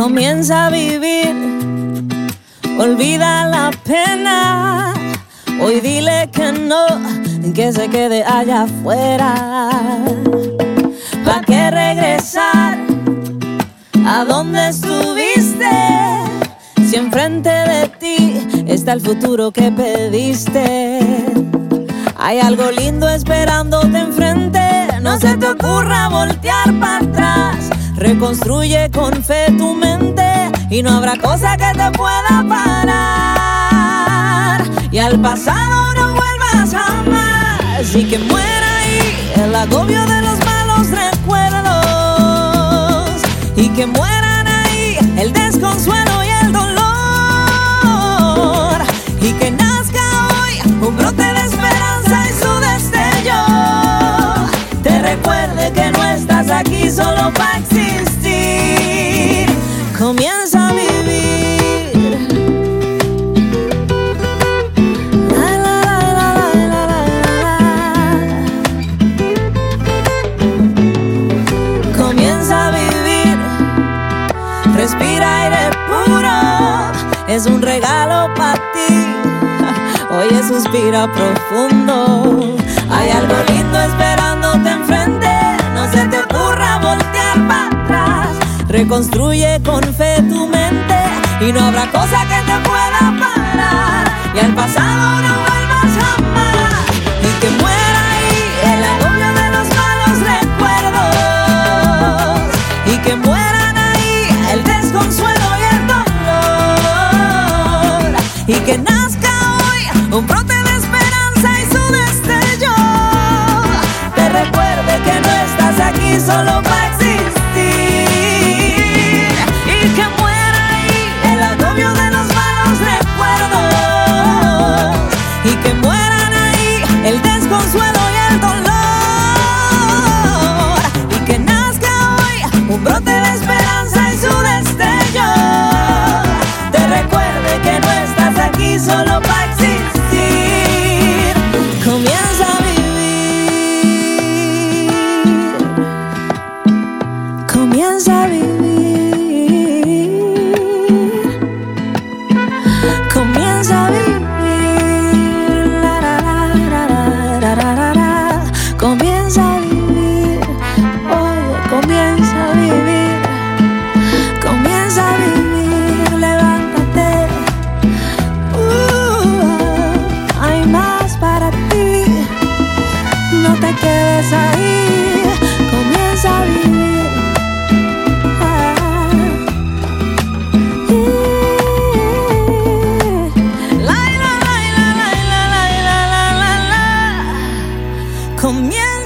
Comienza a vivir, olvida la pena. Hoy dile que no, que se quede allá afuera. ¿Para qué regresar? ¿A dónde estuviste? Si enfrente de ti está el futuro que pediste. Hay algo lindo esperándote enfrente. No se te ocurra voltear para atrás. Reconstruye con fe tu mente y no habrá cosa que te pueda parar. Y al pasado no vuelvas jamás y que muera ahí el agobio de los malos recuerdos. Y que mueran ahí el desconsuelo y el dolor. Y que nazca hoy un brote de esperanza y su destello. Te recuerde que no estás aquí solo para existir Respira aire puro, es un regalo para ti. Oye, suspira profundo. Hay algo lindo esperándote enfrente. No se te ocurra voltear para atrás. Reconstruye con fe tu mente y no habrá cosa que te pueda parar. Y al pasado Y que nazca hoy un brote de esperanza y su destello. Te recuerde que no estás aquí solo para existir. Y que muera ahí el agobio de comienza a vivir. Comienza a vivir. La, la, la, comienza a vivir. Oye, comienza a vivir. Comienza a vivir. Levántate. Uh, hay más para ti. No te quedes ahí. 后面。